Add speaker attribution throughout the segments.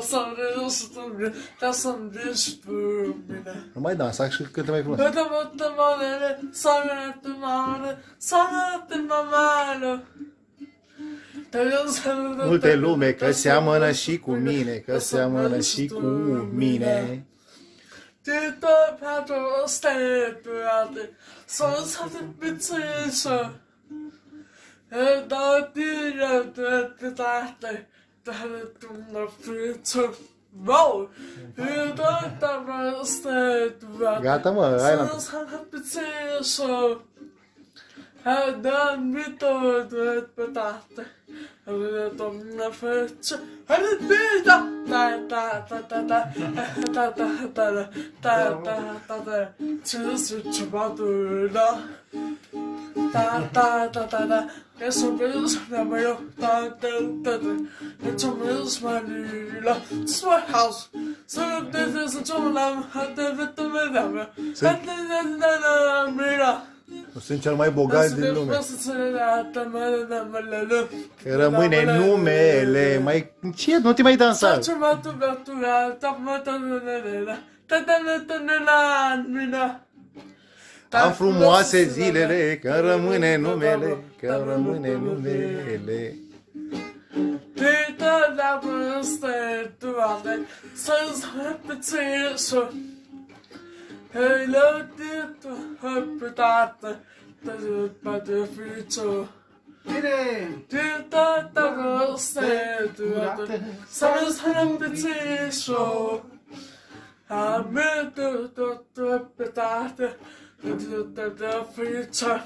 Speaker 1: Să râs pe mine, ca să-mi dici pe mine.
Speaker 2: Nu mai dansa și cântă mai frumos.
Speaker 1: Vede multe monede, soarele de mare, soarele de mamare.
Speaker 2: Multe lume că seamănă și cu mine, că seamănă și cu mine.
Speaker 1: Det er per du stadigvæk, så så det betyder Da det er det det der det der du når fytter Wow, det er der var stadigvæk.
Speaker 2: Gata, mă, hai la...
Speaker 1: Så så det betyder så Her der mit og det bedagte. Og det er dumme fødte. Han er bitter. Da da da da da. Da da da da. Da da da da. Tids til baduller. Da da da da da. Jeg så ved som jeg må jo. Da da da da. Jeg tog med som jeg lyler. Små house. Så det det så tog lam. Han det ved du med dem. Han det det det det det
Speaker 2: Sunt cel mai bogat din lume. Că rămâne numele. Mai... Ce? Nu te mai dansa. Am frumoase zilele, că rămâne numele, că rămâne numele.
Speaker 1: Peter der bøste du aldrig, så betyder så. Hello, det du har bedatet, det du bare det fyrer.
Speaker 3: Bine!
Speaker 1: Det der der bøste du aldrig, så han betyder så. Har med du du du har bedatet, det du der der fyrer.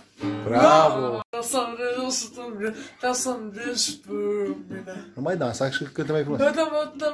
Speaker 2: Bravo!
Speaker 1: Der som det er, der som det er,
Speaker 2: Nu mai dansa și cântă mai frumos.
Speaker 1: Vede multe